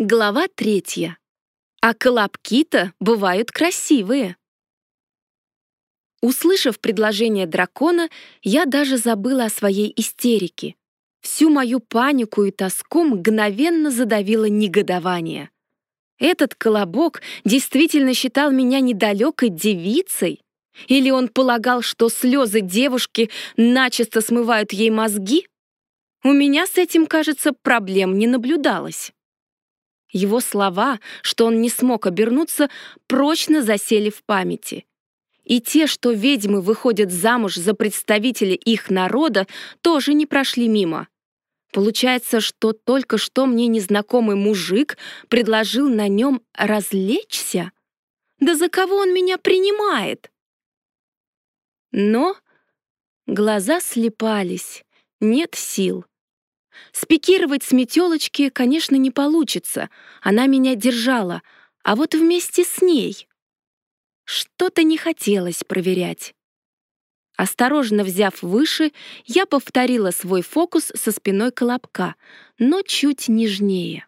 Глава третья. А колобки-то бывают красивые. Услышав предложение дракона, я даже забыла о своей истерике. Всю мою панику и тоску мгновенно задавило негодование. Этот колобок действительно считал меня недалекой девицей? Или он полагал, что слезы девушки начисто смывают ей мозги? У меня с этим, кажется, проблем не наблюдалось. Его слова, что он не смог обернуться, прочно засели в памяти. И те, что ведьмы выходят замуж за представителей их народа, тоже не прошли мимо. Получается, что только что мне незнакомый мужик предложил на нем развлечься? Да за кого он меня принимает? Но глаза слепались, нет сил. Спикировать с метелочки, конечно, не получится. Она меня держала, а вот вместе с ней. Что-то не хотелось проверять. Осторожно взяв выше, я повторила свой фокус со спиной колобка, но чуть нежнее.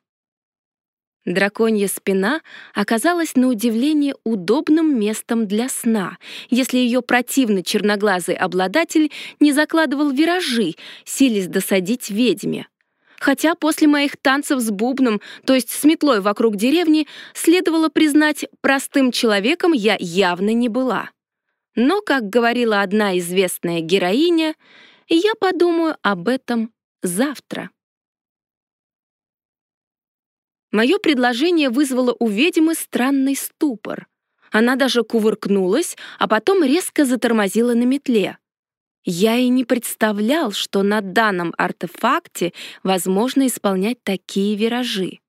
Драконья спина оказалась на удивление удобным местом для сна, если ее противный черноглазый обладатель не закладывал виражи, силясь досадить ведьме. Хотя после моих танцев с бубном, то есть с метлой вокруг деревни, следовало признать, простым человеком я явно не была. Но, как говорила одна известная героиня, я подумаю об этом завтра. Мое предложение вызвало у ведьмы странный ступор. Она даже кувыркнулась, а потом резко затормозила на метле. Я и не представлял, что на данном артефакте возможно исполнять такие виражи.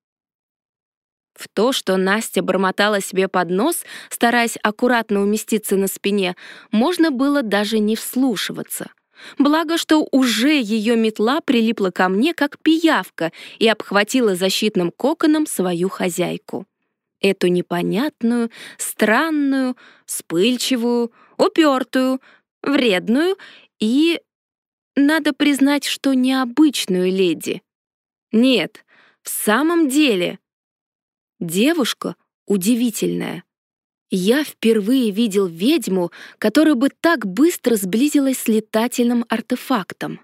В то, что Настя бормотала себе под нос, стараясь аккуратно уместиться на спине, можно было даже не вслушиваться — Благо, что уже ее метла прилипла ко мне, как пиявка, и обхватила защитным коконом свою хозяйку. Эту непонятную, странную, вспыльчивую, упертую, вредную и, надо признать, что необычную леди. Нет, в самом деле, девушка удивительная. Я впервые видел ведьму, которая бы так быстро сблизилась с летательным артефактом.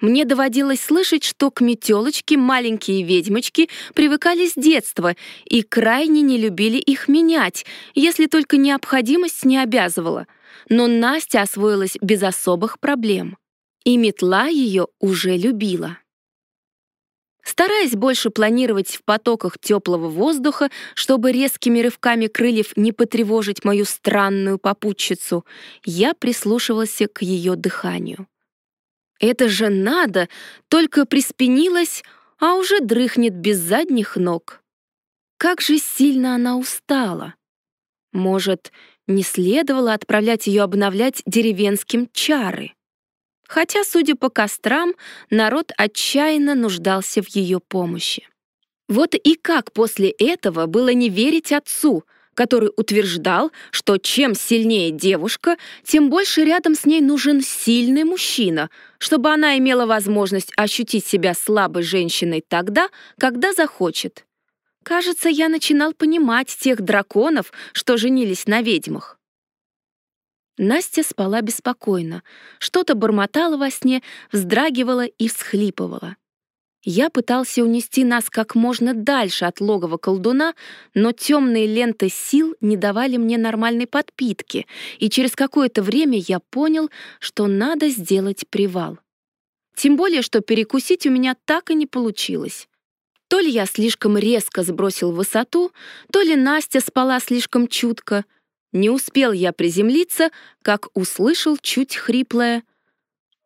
Мне доводилось слышать, что к метелочке маленькие ведьмочки привыкали с детства и крайне не любили их менять, если только необходимость не обязывала. Но Настя освоилась без особых проблем. И метла ее уже любила. Стараясь больше планировать в потоках теплого воздуха, чтобы резкими рывками крыльев не потревожить мою странную попутчицу, я прислушивался к ее дыханию. Это же надо, только приспенилась, а уже дрыхнет без задних ног. Как же сильно она устала. Может, не следовало отправлять ее обновлять деревенским чары? Хотя, судя по кострам, народ отчаянно нуждался в ее помощи. Вот и как после этого было не верить отцу, который утверждал, что чем сильнее девушка, тем больше рядом с ней нужен сильный мужчина, чтобы она имела возможность ощутить себя слабой женщиной тогда, когда захочет. Кажется, я начинал понимать тех драконов, что женились на ведьмах. Настя спала беспокойно, что-то бормотала во сне, вздрагивала и всхлипывала. Я пытался унести нас как можно дальше от логова колдуна, но темные ленты сил не давали мне нормальной подпитки, и через какое-то время я понял, что надо сделать привал. Тем более, что перекусить у меня так и не получилось. То ли я слишком резко сбросил высоту, то ли Настя спала слишком чутко — не успел я приземлиться, как услышал чуть хриплое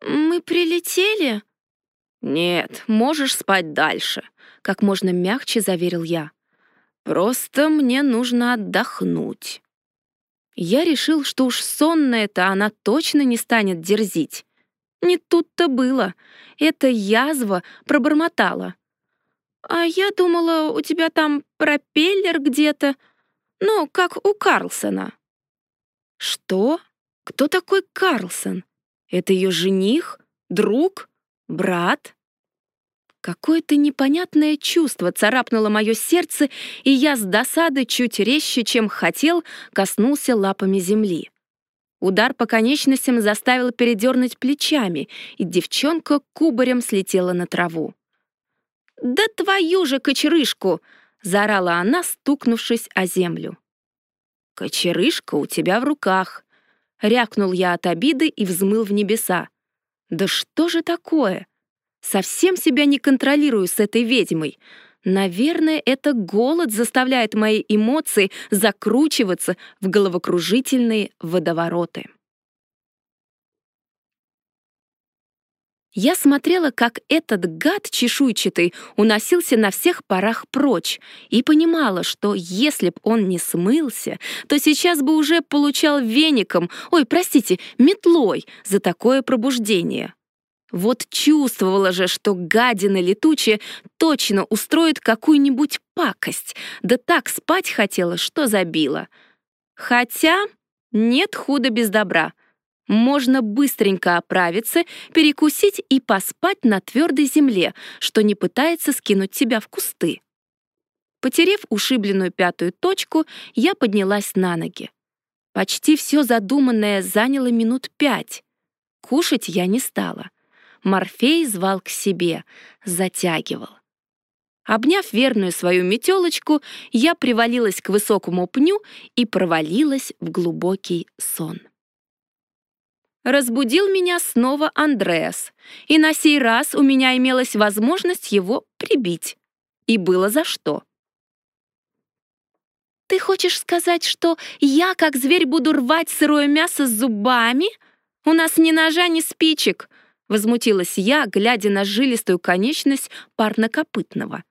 «Мы прилетели?» «Нет, можешь спать дальше», — как можно мягче заверил я. «Просто мне нужно отдохнуть». Я решил, что уж сонная-то она точно не станет дерзить. Не тут-то было. Эта язва пробормотала. «А я думала, у тебя там пропеллер где-то, ну, как у Карлсона». Что? Кто такой Карлсон? Это ее жених? Друг? Брат? Какое-то непонятное чувство царапнуло мое сердце, и я с досады чуть резче, чем хотел, коснулся лапами земли. Удар по конечностям заставил передернуть плечами, и девчонка кубарем слетела на траву. «Да твою же кочерышку!» — заорала она, стукнувшись о землю. «Кочерышка у тебя в руках!» — рякнул я от обиды и взмыл в небеса. «Да что же такое? Совсем себя не контролирую с этой ведьмой. Наверное, это голод заставляет мои эмоции закручиваться в головокружительные водовороты. Я смотрела, как этот гад чешуйчатый уносился на всех парах прочь, и понимала, что если б он не смылся, то сейчас бы уже получал веником, ой, простите, метлой за такое пробуждение. Вот чувствовала же, что гадина летучая точно устроит какую-нибудь пакость, да так спать хотела, что забила. Хотя нет худа без добра. Можно быстренько оправиться, перекусить и поспать на твердой земле, что не пытается скинуть тебя в кусты. Потерев ушибленную пятую точку, я поднялась на ноги. Почти все задуманное заняло минут пять. Кушать я не стала — Морфей звал к себе, затягивал. Обняв верную свою метелочку, я привалилась к высокому пню и провалилась в глубокий сон. Разбудил меня снова Андреас, и на сей раз у меня имелась возможность его прибить. И было за что. «Ты хочешь сказать, что я, как зверь, буду рвать сырое мясо с зубами? У нас ни ножа, ни спичек. Возмутилась я, глядя на жилистую конечность парнокопытного.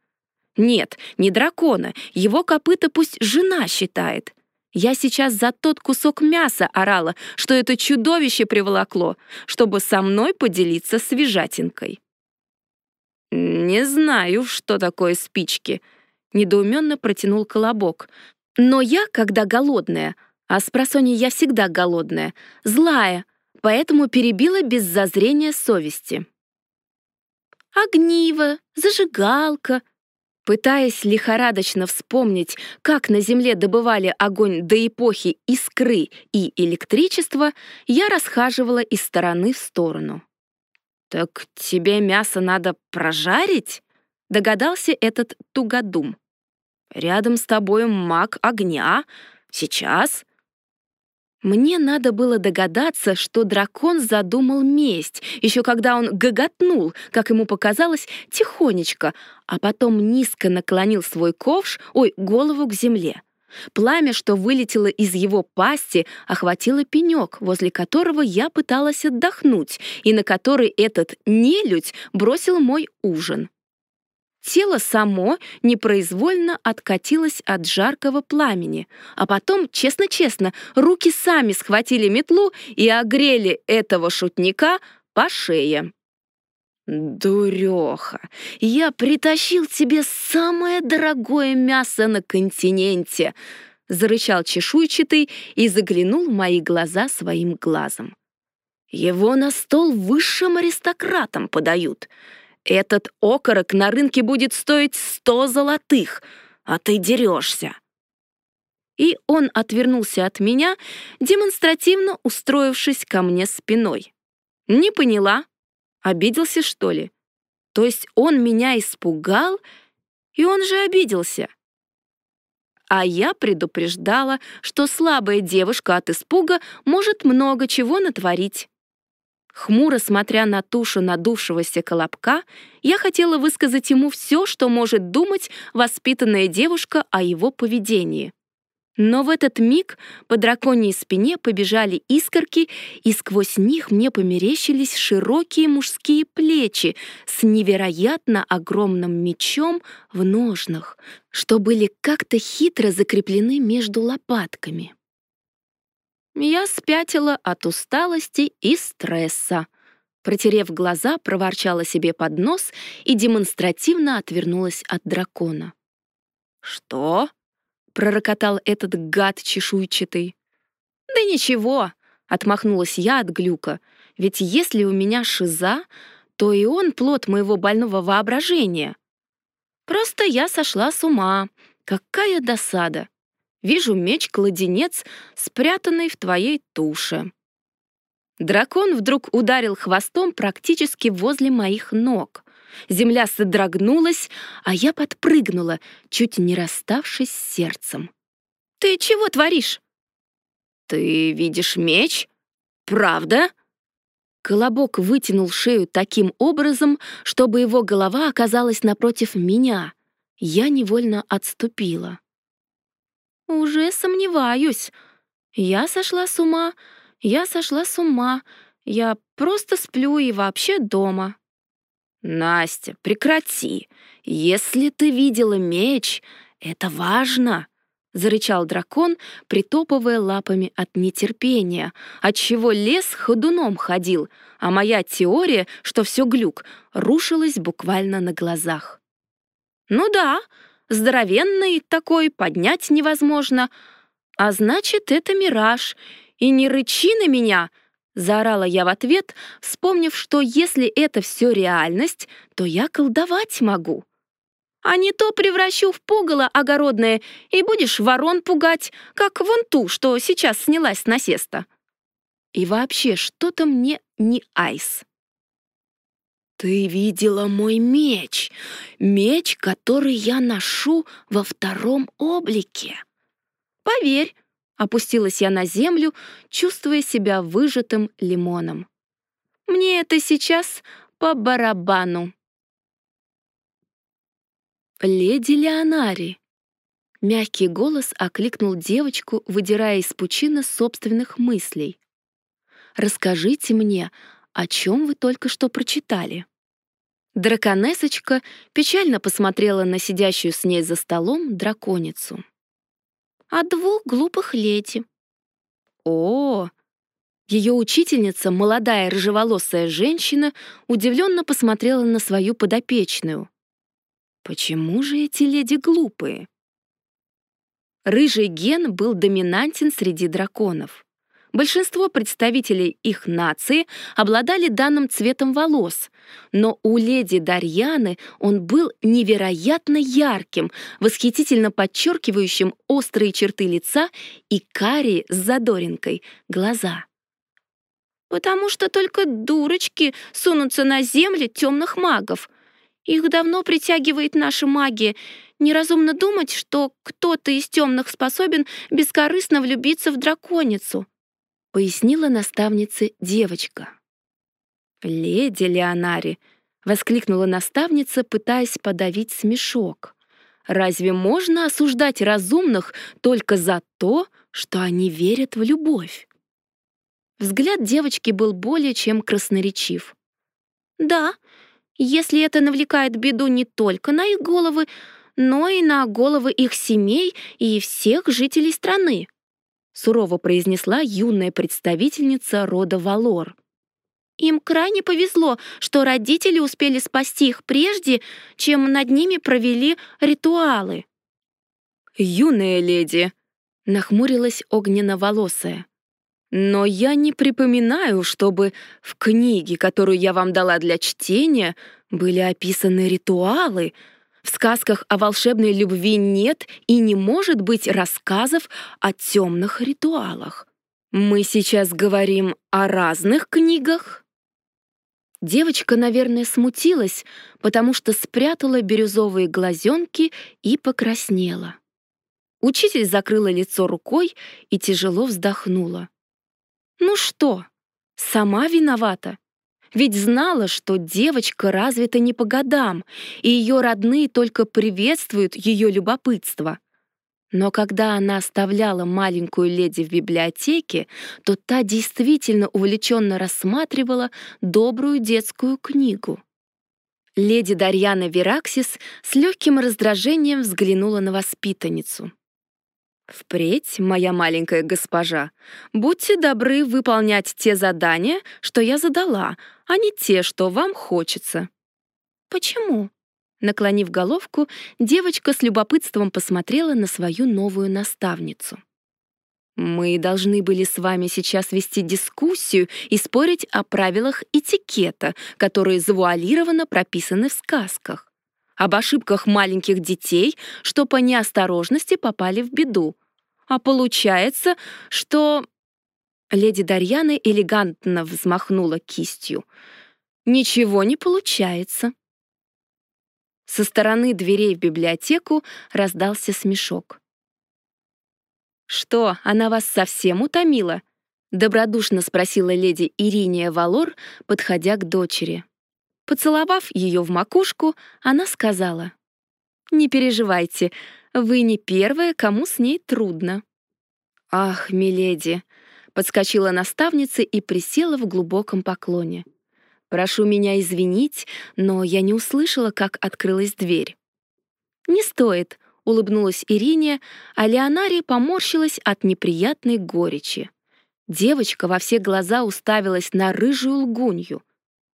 Нет, не дракона, его копыта пусть жена считает. Я сейчас за тот кусок мяса орала, что это чудовище приволокло, чтобы со мной поделиться свежатинкой. «Не знаю, что такое спички», — недоуменно протянул колобок. «Но я, когда голодная, а с просони я всегда голодная, злая, поэтому перебила без зазрения совести. Огниво, зажигалка. Пытаясь лихорадочно вспомнить, как на Земле добывали огонь до эпохи искры и электричества, я расхаживала из стороны в сторону. «Так тебе мясо надо прожарить?» — догадался этот тугодум. «Рядом с тобой маг огня. Сейчас мне надо было догадаться, что дракон задумал месть, еще когда он гоготнул, как ему показалось, тихонечко, а потом низко наклонил свой ковш, ой, голову к земле. Пламя, что вылетело из его пасти, охватило пенек, возле которого я пыталась отдохнуть, и на который этот нелюдь бросил мой ужин. Тело само непроизвольно откатилось от жаркого пламени, а потом, честно-честно, руки сами схватили метлу и огрели этого шутника по шее. «Дуреха, я притащил тебе самое дорогое мясо на континенте!» зарычал чешуйчатый и заглянул в мои глаза своим глазом. «Его на стол высшим аристократам подают!» Этот окорок на рынке будет стоить сто золотых, а ты дерешься. И он отвернулся от меня, демонстративно устроившись ко мне спиной. Не поняла. Обиделся, что ли? То есть он меня испугал, и он же обиделся. А я предупреждала, что слабая девушка от испуга может много чего натворить. Хмуро смотря на тушу надувшегося колобка, я хотела высказать ему все, что может думать воспитанная девушка о его поведении. Но в этот миг по драконьей спине побежали искорки, и сквозь них мне померещились широкие мужские плечи с невероятно огромным мечом в ножнах, что были как-то хитро закреплены между лопатками. Я спятила от усталости и стресса. Протерев глаза, проворчала себе под нос и демонстративно отвернулась от дракона. «Что?» — пророкотал этот гад чешуйчатый. «Да ничего», — отмахнулась я от глюка, «ведь если у меня шиза, то и он плод моего больного воображения. Просто я сошла с ума. Какая досада. Вижу меч-кладенец, спрятанный в твоей туше. Дракон вдруг ударил хвостом практически возле моих ног. Земля содрогнулась, а я подпрыгнула, чуть не расставшись с сердцем. «Ты чего творишь?» «Ты видишь меч? Правда?» Колобок вытянул шею таким образом, чтобы его голова оказалась напротив меня. Я невольно отступила. «Уже сомневаюсь. Я сошла с ума, я сошла с ума, я просто сплю и вообще дома». «Настя, прекрати. Если ты видела меч, это важно», — зарычал дракон, притопывая лапами от нетерпения, отчего лес ходуном ходил, а моя теория, что все глюк, рушилась буквально на глазах. «Ну да, здоровенный такой, поднять невозможно. А значит, это мираж. И не рычи на меня!» Заорала я в ответ, вспомнив, что если это все реальность, то я колдовать могу. А не то превращу в пугало огородное и будешь ворон пугать, как вон ту, что сейчас снялась с насеста. И вообще, что-то мне не айс. «Ты видела мой меч, меч, который я ношу во втором облике. Поверь, опустилась я на землю, чувствуя себя выжатым лимоном. Мне это сейчас по барабану. «Леди Леонари!» Мягкий голос окликнул девочку, выдирая из пучины собственных мыслей. «Расскажите мне, о чем вы только что прочитали?» Драконесочка печально посмотрела на сидящую с ней за столом драконицу. «О двух глупых леди». «О!» Ее учительница, молодая рыжеволосая женщина, удивленно посмотрела на свою подопечную. «Почему же эти леди глупые?» Рыжий ген был доминантен среди драконов. Большинство представителей их нации обладали данным цветом волос, но у леди Дарьяны он был невероятно ярким, восхитительно подчеркивающим острые черты лица и карие с задоринкой глаза. «Потому что только дурочки сунутся на земли темных магов. Их давно притягивает наша магия. Неразумно думать, что кто-то из темных способен бескорыстно влюбиться в драконицу», — пояснила наставнице девочка. «Леди Леонари!» — воскликнула наставница, пытаясь подавить смешок. «Разве можно осуждать разумных только за то, что они верят в любовь?» Взгляд девочки был более чем красноречив. «Да, если это навлекает беду не только на их головы, но и на головы их семей и всех жителей страны», сурово произнесла юная представительница рода Валор. Им крайне повезло, что родители успели спасти их прежде, чем над ними провели ритуалы. «Юная леди», — нахмурилась огненно-волосая. «Но я не припоминаю, чтобы в книге, которую я вам дала для чтения, были описаны ритуалы», в сказках о волшебной любви нет и не может быть рассказов о темных ритуалах. Мы сейчас говорим о разных книгах. Девочка, наверное, смутилась, потому что спрятала бирюзовые глазенки и покраснела. Учитель закрыла лицо рукой и тяжело вздохнула. «Ну что, сама виновата? Ведь знала, что девочка развита не по годам, и ее родные только приветствуют ее любопытство. Но когда она оставляла маленькую леди в библиотеке, то та действительно увлеченно рассматривала добрую детскую книгу. Леди Дарьяна Вераксис с легким раздражением взглянула на воспитанницу. Впредь, моя маленькая госпожа, будьте добры выполнять те задания, что я задала, а не те, что вам хочется. Почему? Наклонив головку, девочка с любопытством посмотрела на свою новую наставницу. Мы должны были с вами сейчас вести дискуссию и спорить о правилах этикета, которые завуалированно прописаны в сказках, об ошибках маленьких детей, что по неосторожности попали в беду. А получается, что... Леди Дарьяна элегантно взмахнула кистью. «Ничего не получается». Со стороны дверей в библиотеку раздался смешок. «Что, она вас совсем утомила?» — добродушно спросила леди Ириния Валор, подходя к дочери. Поцеловав ее в макушку, она сказала, «Не переживайте, вы не первая, кому с ней трудно». «Ах, миледи!» — подскочила наставница и присела в глубоком поклоне. «Прошу меня извинить, но я не услышала, как открылась дверь». «Не стоит», — улыбнулась Ирине, а Леонария поморщилась от неприятной горечи. Девочка во все глаза уставилась на рыжую лгунью.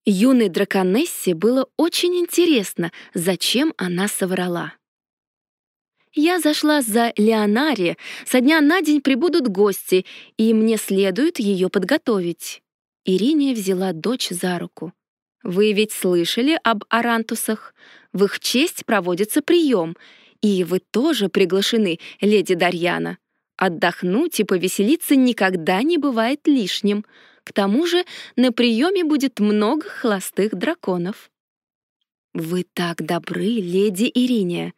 Юной драконессе было очень интересно, зачем она соврала. Я зашла за Леонари, со дня на день прибудут гости, и мне следует ее подготовить. Ириния взяла дочь за руку. «Вы ведь слышали об арантусах? В их честь проводится прием, и вы тоже приглашены, леди Дарьяна. Отдохнуть и повеселиться никогда не бывает лишним. К тому же на приеме будет много холостых драконов». «Вы так добры, леди Ириния!»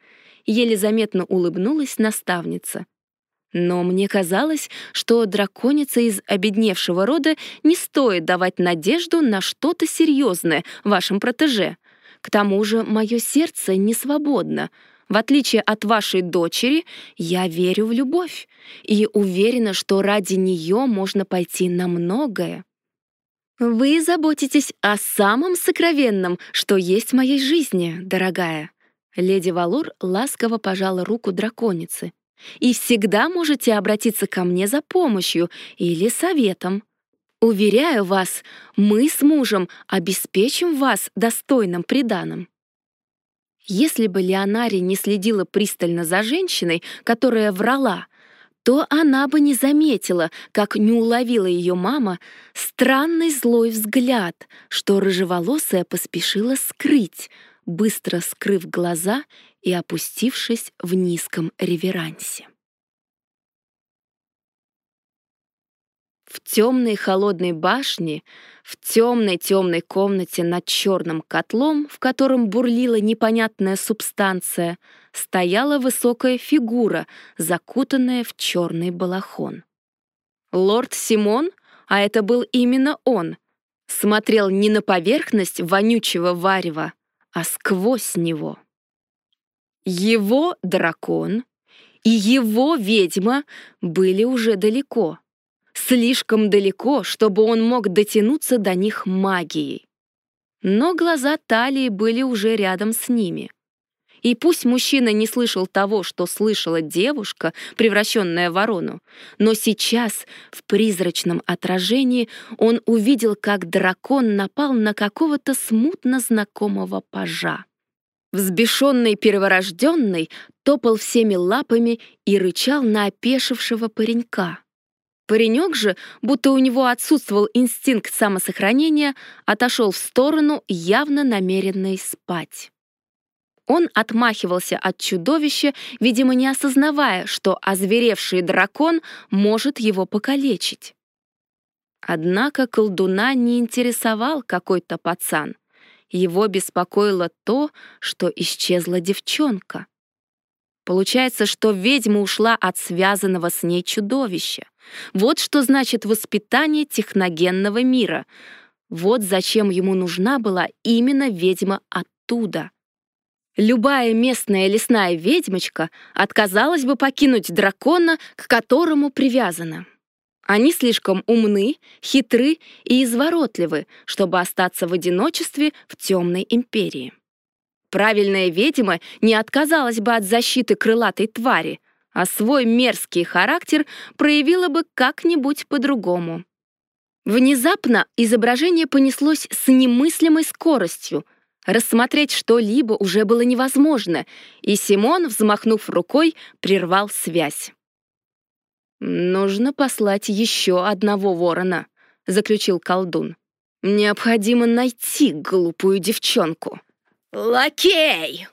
еле заметно улыбнулась наставница. Но мне казалось, что драконица из обедневшего рода не стоит давать надежду на что-то серьезное вашим протеже. К тому же мое сердце не свободно. В отличие от вашей дочери, я верю в любовь и уверена, что ради нее можно пойти на многое. Вы заботитесь о самом сокровенном, что есть в моей жизни, дорогая. Леди Валур ласково пожала руку драконицы. «И всегда можете обратиться ко мне за помощью или советом. Уверяю вас, мы с мужем обеспечим вас достойным приданым». Если бы Леонари не следила пристально за женщиной, которая врала, то она бы не заметила, как не уловила ее мама странный злой взгляд, что рыжеволосая поспешила скрыть, быстро скрыв глаза и опустившись в низком реверансе. В темной холодной башне, в темной темной комнате над черным котлом, в котором бурлила непонятная субстанция, стояла высокая фигура, закутанная в черный балахон. Лорд Симон, а это был именно он, смотрел не на поверхность вонючего варева, а сквозь него. Его дракон и его ведьма были уже далеко. Слишком далеко, чтобы он мог дотянуться до них магией. Но глаза Талии были уже рядом с ними. И пусть мужчина не слышал того, что слышала девушка, превращенная в ворону, но сейчас, в призрачном отражении, он увидел, как дракон напал на какого-то смутно знакомого пажа. Взбешенный перворожденный топал всеми лапами и рычал на опешившего паренька. Паренек же, будто у него отсутствовал инстинкт самосохранения, отошел в сторону, явно намеренный спать. Он отмахивался от чудовища, видимо, не осознавая, что озверевший дракон может его покалечить. Однако колдуна не интересовал какой-то пацан. Его беспокоило то, что исчезла девчонка. Получается, что ведьма ушла от связанного с ней чудовища. Вот что значит воспитание техногенного мира. Вот зачем ему нужна была именно ведьма оттуда — Любая местная лесная ведьмочка отказалась бы покинуть дракона, к которому привязана. Они слишком умны, хитры и изворотливы, чтобы остаться в одиночестве в темной империи. Правильная ведьма не отказалась бы от защиты крылатой твари, а свой мерзкий характер проявила бы как-нибудь по-другому. Внезапно изображение понеслось с немыслимой скоростью — Рассмотреть что-либо уже было невозможно, и Симон, взмахнув рукой, прервал связь. «Нужно послать еще одного ворона», — заключил колдун. «Необходимо найти глупую девчонку». «Лакей!»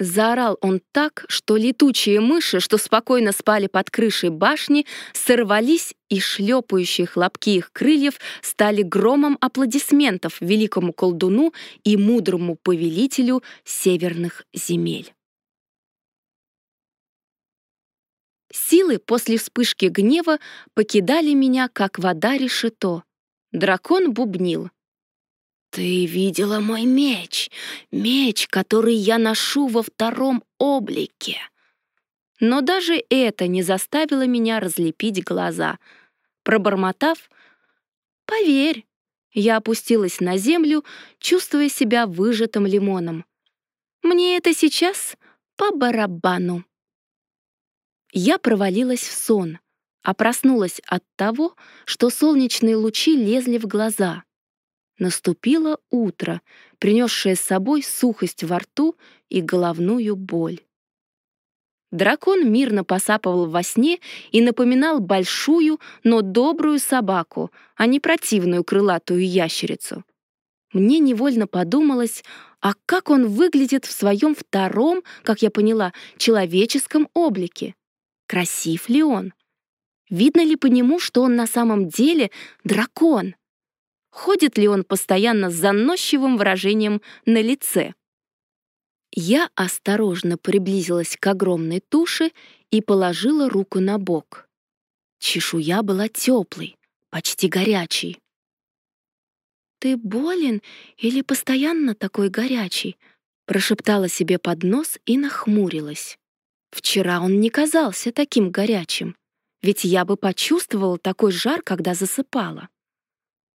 Заорал он так, что летучие мыши, что спокойно спали под крышей башни, сорвались, и шлепающие хлопки их крыльев стали громом аплодисментов великому колдуну и мудрому повелителю северных земель. Силы после вспышки гнева покидали меня, как вода решето. Дракон бубнил. «Ты видела мой меч, меч, который я ношу во втором облике». Но даже это не заставило меня разлепить глаза. Пробормотав, «Поверь», я опустилась на землю, чувствуя себя выжатым лимоном. «Мне это сейчас по барабану». Я провалилась в сон, а проснулась от того, что солнечные лучи лезли в глаза. Наступило утро, принесшее с собой сухость во рту и головную боль. Дракон мирно посапывал во сне и напоминал большую, но добрую собаку, а не противную крылатую ящерицу. Мне невольно подумалось, а как он выглядит в своем втором, как я поняла, человеческом облике. Красив ли он? Видно ли по нему, что он на самом деле дракон? Ходит ли он постоянно с заносчивым выражением на лице? Я осторожно приблизилась к огромной туше и положила руку на бок. Чешуя была теплой, почти горячей. «Ты болен или постоянно такой горячий?» прошептала себе под нос и нахмурилась. Вчера он не казался таким горячим, ведь я бы почувствовала такой жар, когда засыпала.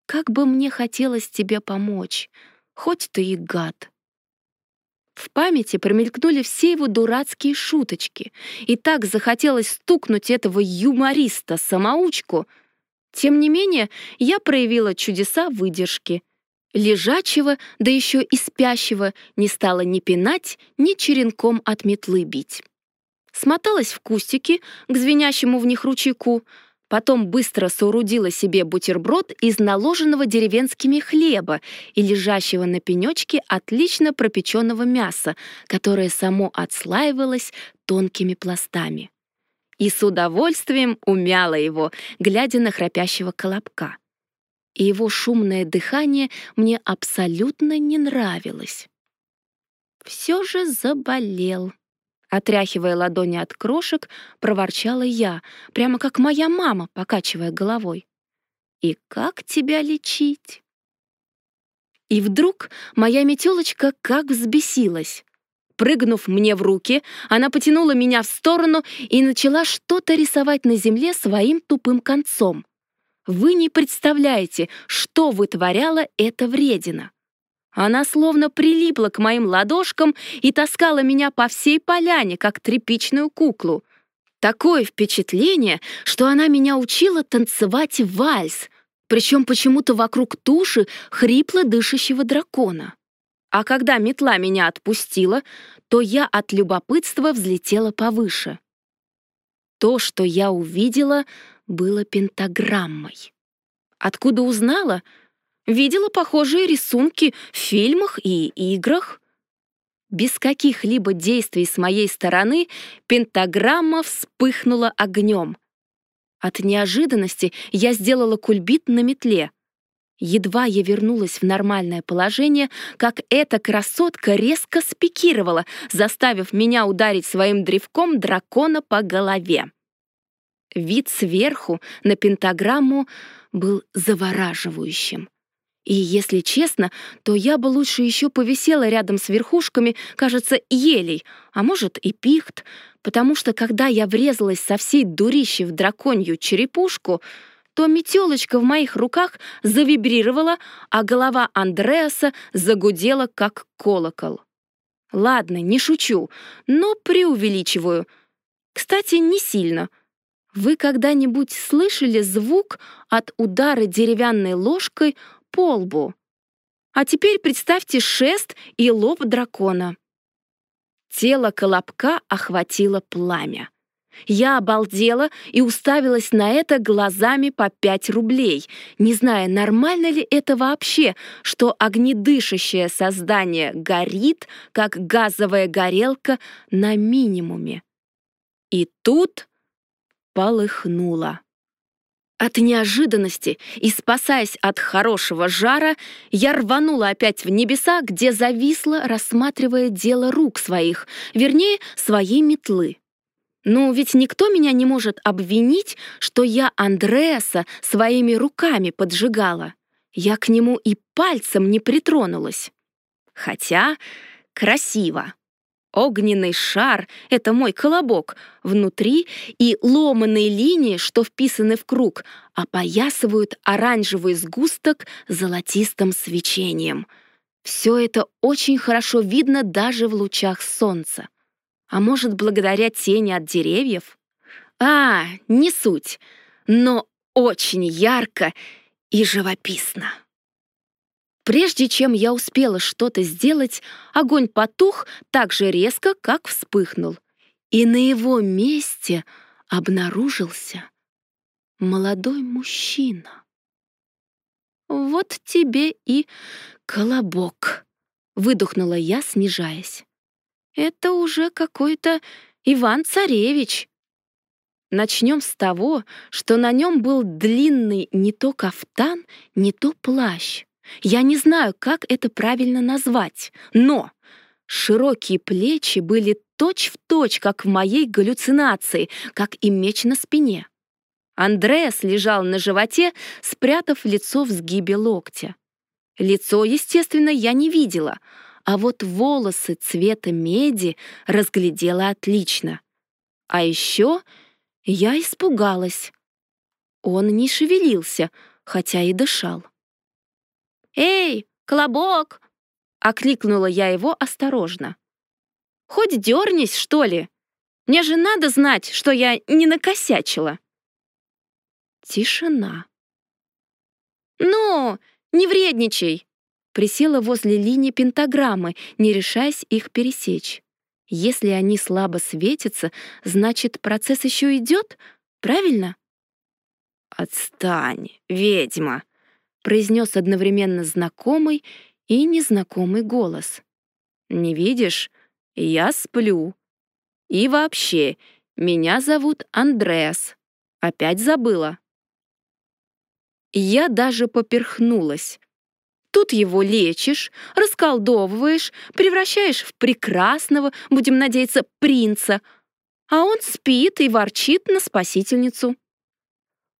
Как бы мне хотелось тебе помочь, хоть ты и гад. В памяти промелькнули все его дурацкие шуточки, и так захотелось стукнуть этого юмориста-самоучку. Тем не менее, я проявила чудеса выдержки. Лежачего, да еще и спящего, не стала ни пинать, ни черенком от метлы бить смоталась в кустики к звенящему в них ручейку, потом быстро соорудила себе бутерброд из наложенного деревенскими хлеба и лежащего на пенечке отлично пропеченного мяса, которое само отслаивалось тонкими пластами. И с удовольствием умяла его, глядя на храпящего колобка. И его шумное дыхание мне абсолютно не нравилось. Все же заболел. Отряхивая ладони от крошек, проворчала я, прямо как моя мама, покачивая головой. «И как тебя лечить?» И вдруг моя метелочка как взбесилась. Прыгнув мне в руки, она потянула меня в сторону и начала что-то рисовать на земле своим тупым концом. Вы не представляете, что вытворяла эта вредина. Она словно прилипла к моим ладошкам и таскала меня по всей поляне, как тряпичную куклу. Такое впечатление, что она меня учила танцевать вальс, причем почему-то вокруг туши хрипло дышащего дракона. А когда метла меня отпустила, то я от любопытства взлетела повыше. То, что я увидела, было пентаграммой. Откуда узнала — Видела похожие рисунки в фильмах и играх. Без каких-либо действий с моей стороны пентаграмма вспыхнула огнем. От неожиданности я сделала кульбит на метле. Едва я вернулась в нормальное положение, как эта красотка резко спикировала, заставив меня ударить своим древком дракона по голове. Вид сверху на пентаграмму был завораживающим. И если честно, то я бы лучше еще повисела рядом с верхушками, кажется, елей, а может и пихт, потому что когда я врезалась со всей дурищи в драконью черепушку, то метелочка в моих руках завибрировала, а голова Андреаса загудела, как колокол. Ладно, не шучу, но преувеличиваю. Кстати, не сильно. Вы когда-нибудь слышали звук от удара деревянной ложкой по лбу. А теперь представьте шест и лоб дракона. Тело колобка охватило пламя. Я обалдела и уставилась на это глазами по 5 рублей, не зная, нормально ли это вообще, что огнедышащее создание горит, как газовая горелка на минимуме. И тут полыхнуло. От неожиданности и спасаясь от хорошего жара, я рванула опять в небеса, где зависла, рассматривая дело рук своих, вернее, своей метлы. Ну, ведь никто меня не может обвинить, что я Андреаса своими руками поджигала. Я к нему и пальцем не притронулась. Хотя красиво. Огненный шар — это мой колобок. Внутри и ломаные линии, что вписаны в круг, опоясывают оранжевый сгусток золотистым свечением. Все это очень хорошо видно даже в лучах солнца. А может, благодаря тени от деревьев? А, не суть, но очень ярко и живописно. Прежде чем я успела что-то сделать, огонь потух так же резко, как вспыхнул. И на его месте обнаружился молодой мужчина. «Вот тебе и колобок», — выдохнула я, снижаясь. «Это уже какой-то Иван-Царевич». Начнем с того, что на нем был длинный не то кафтан, не то плащ. Я не знаю, как это правильно назвать, но широкие плечи были точь-в-точь, точь, как в моей галлюцинации, как и меч на спине. Андреас лежал на животе, спрятав лицо в сгибе локтя. Лицо, естественно, я не видела, а вот волосы цвета меди разглядела отлично. А еще я испугалась. Он не шевелился, хотя и дышал. «Эй, Колобок!» — окликнула я его осторожно. «Хоть дернись, что ли? Мне же надо знать, что я не накосячила». Тишина. «Ну, не вредничай!» Присела возле линии пентаграммы, не решаясь их пересечь. Если они слабо светятся, значит, процесс еще идет, правильно? «Отстань, ведьма!» Произнес одновременно знакомый и незнакомый голос. «Не видишь? Я сплю. И вообще, меня зовут Андреас. Опять забыла?» Я даже поперхнулась. Тут его лечишь, расколдовываешь, превращаешь в прекрасного, будем надеяться, принца, а он спит и ворчит на спасительницу.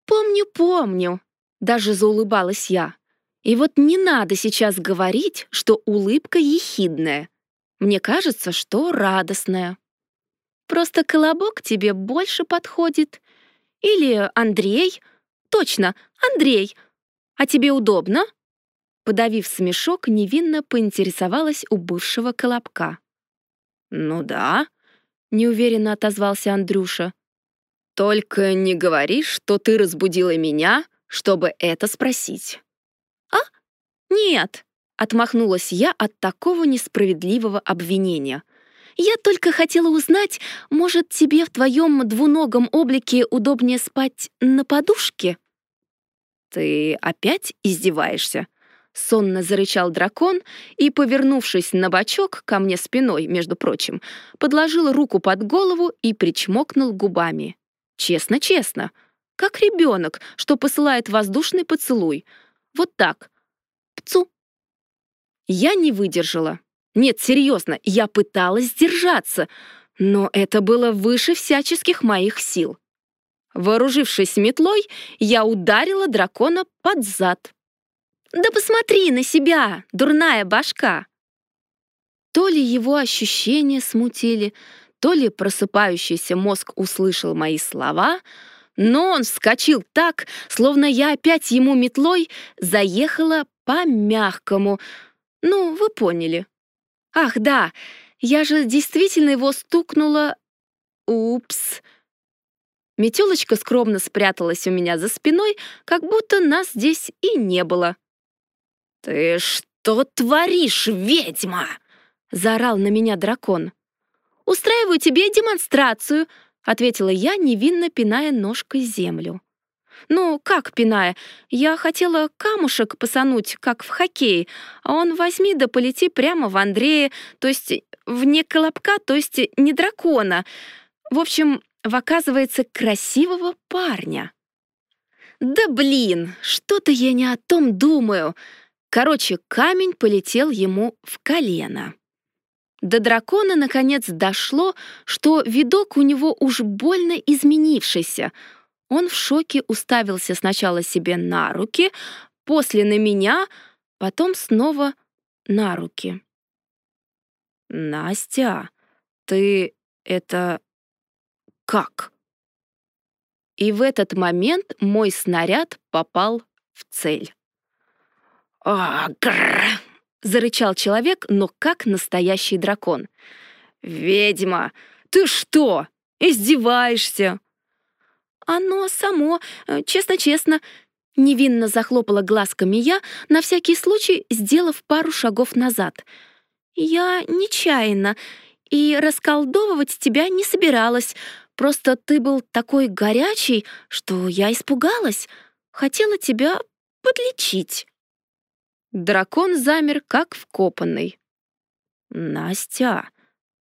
«Помню, помню», даже заулыбалась я. И вот не надо сейчас говорить, что улыбка ехидная. Мне кажется, что радостная. Просто колобок тебе больше подходит. Или Андрей. Точно, Андрей. А тебе удобно? Подавив смешок, невинно поинтересовалась у бывшего колобка. «Ну да», — неуверенно отозвался Андрюша. «Только не говори, что ты разбудила меня, чтобы это спросить. «А? Нет!» — отмахнулась я от такого несправедливого обвинения. «Я только хотела узнать, может, тебе в твоем двуногом облике удобнее спать на подушке?» «Ты опять издеваешься?» Сонно зарычал дракон и, повернувшись на бочок, ко мне спиной, между прочим, подложил руку под голову и причмокнул губами. «Честно-честно, как ребенок, что посылает воздушный поцелуй. Вот так. Пцу. Я не выдержала. Нет, серьезно, я пыталась сдержаться, но это было выше всяческих моих сил. Вооружившись метлой, я ударила дракона под зад. «Да посмотри на себя, дурная башка!» То ли его ощущения смутили, то ли просыпающийся мозг услышал мои слова — но он вскочил так, словно я опять ему метлой заехала по-мягкому. Ну, вы поняли. Ах, да, я же действительно его стукнула... Упс. Метелочка скромно спряталась у меня за спиной, как будто нас здесь и не было. «Ты что творишь, ведьма?» — заорал на меня дракон. «Устраиваю тебе демонстрацию», ответила я, невинно пиная ножкой землю. Ну, как пиная? Я хотела камушек посануть, как в хоккее, а он возьми да полети прямо в Андрея, то есть вне колобка, то есть не дракона. В общем, в, оказывается, красивого парня. Да блин, что-то я не о том думаю. Короче, камень полетел ему в колено. До дракона наконец дошло, что видок у него уж больно изменившийся. Он в шоке уставился сначала себе на руки, после на меня, потом снова на руки. «Настя, ты это как?» И в этот момент мой снаряд попал в цель. «А, гррр!» Зарычал человек, но как настоящий дракон. «Ведьма, ты что, издеваешься?» «Оно само, э, честно-честно», — невинно захлопала глазками я, на всякий случай сделав пару шагов назад. «Я нечаянно, и расколдовывать тебя не собиралась. Просто ты был такой горячий, что я испугалась. Хотела тебя подлечить». Дракон замер, как вкопанный. «Настя,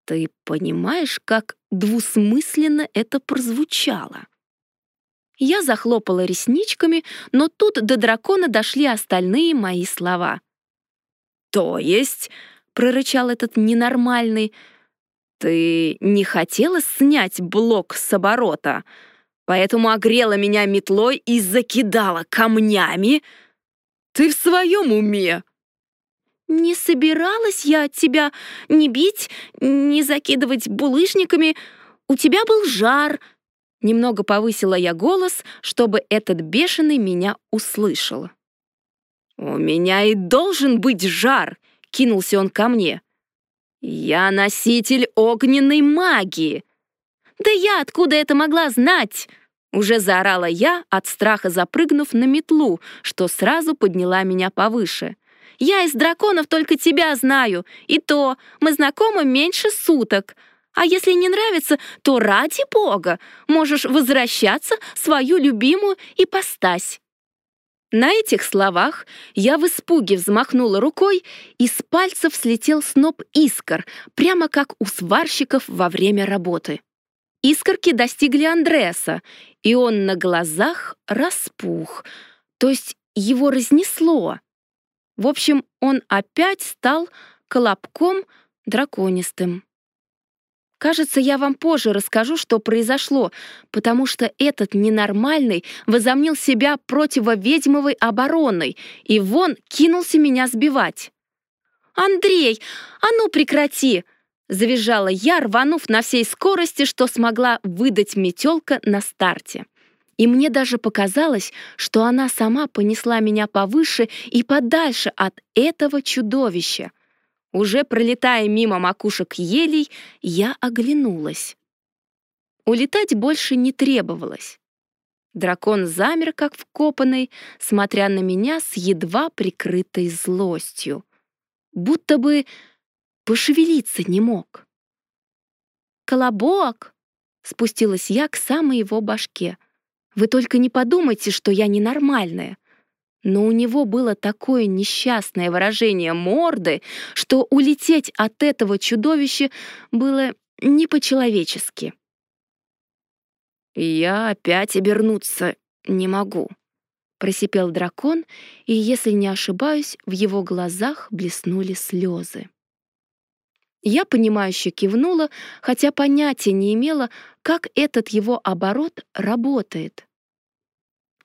ты понимаешь, как двусмысленно это прозвучало?» Я захлопала ресничками, но тут до дракона дошли остальные мои слова. «То есть?» — прорычал этот ненормальный. «Ты не хотела снять блок с оборота, поэтому огрела меня метлой и закидала камнями?» Ты в своем уме?» «Не собиралась я тебя не бить, не закидывать булыжниками. У тебя был жар». Немного повысила я голос, чтобы этот бешеный меня услышал. «У меня и должен быть жар!» — кинулся он ко мне. «Я носитель огненной магии!» «Да я откуда это могла знать?» Уже заорала я, от страха запрыгнув на метлу, что сразу подняла меня повыше. «Я из драконов только тебя знаю, и то мы знакомы меньше суток. А если не нравится, то ради бога можешь возвращаться в свою любимую ипостась». На этих словах я в испуге взмахнула рукой, и с пальцев слетел сноп искр, прямо как у сварщиков во время работы. Искорки достигли Андреаса, и он на глазах распух, то есть его разнесло. В общем, он опять стал колобком драконистым. Кажется, я вам позже расскажу, что произошло, потому что этот ненормальный возомнил себя противоведьмовой обороной и вон кинулся меня сбивать. «Андрей, а ну прекрати!» Завизжала я, рванув на всей скорости, что смогла выдать метелка на старте. И мне даже показалось, что она сама понесла меня повыше и подальше от этого чудовища. Уже пролетая мимо макушек елей, я оглянулась. Улетать больше не требовалось. Дракон замер, как вкопанный, смотря на меня с едва прикрытой злостью. Будто бы пошевелиться не мог. «Колобок!» — спустилась я к самой его башке. «Вы только не подумайте, что я ненормальная». Но у него было такое несчастное выражение морды, что улететь от этого чудовища было не по-человечески. «Я опять обернуться не могу», — просипел дракон, и, если не ошибаюсь, в его глазах блеснули слезы. Я, понимающе кивнула, хотя понятия не имела, как этот его оборот работает.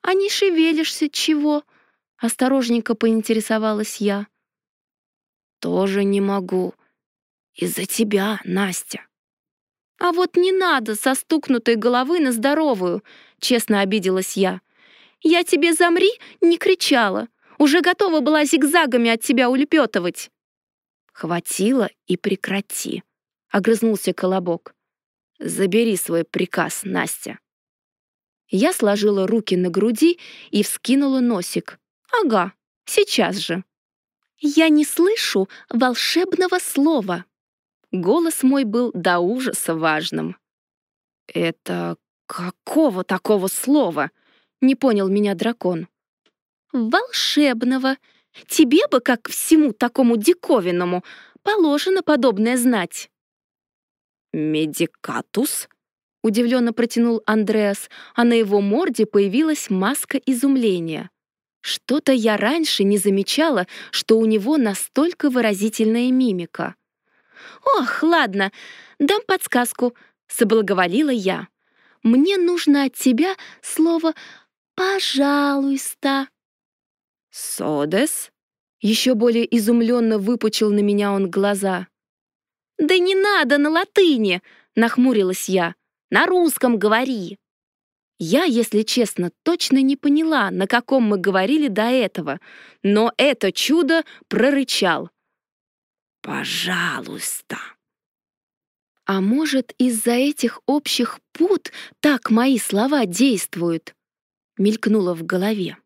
«А не шевелишься чего?» — осторожненько поинтересовалась я. «Тоже не могу. Из-за тебя, Настя». «А вот не надо со стукнутой головы на здоровую», — честно обиделась я. «Я тебе замри» не кричала. Уже готова была зигзагами от тебя улепетывать. «Хватило и прекрати», — огрызнулся Колобок. «Забери свой приказ, Настя». Я сложила руки на груди и вскинула носик. «Ага, сейчас же». «Я не слышу волшебного слова». Голос мой был до ужаса важным. Это какого такого слова? Не понял меня дракон. Волшебного. Тебе бы, как всему такому диковинному, положено подобное знать. Медикатус? Удивленно протянул Андреас, а на его морде появилась маска изумления. Что-то я раньше не замечала, что у него настолько выразительная мимика. «Ох, ладно, дам подсказку», — соблаговолила я. «Мне нужно от тебя слово «пожалуйста». «Содес?» — еще более изумленно выпучил на меня он глаза. «Да не надо на латыни!» — нахмурилась я. «На русском говори!» Я, если честно, точно не поняла, на каком мы говорили до этого, но это чудо прорычал. «Пожалуйста!» А может, из-за этих общих пут так мои слова действуют? Мелькнуло в голове.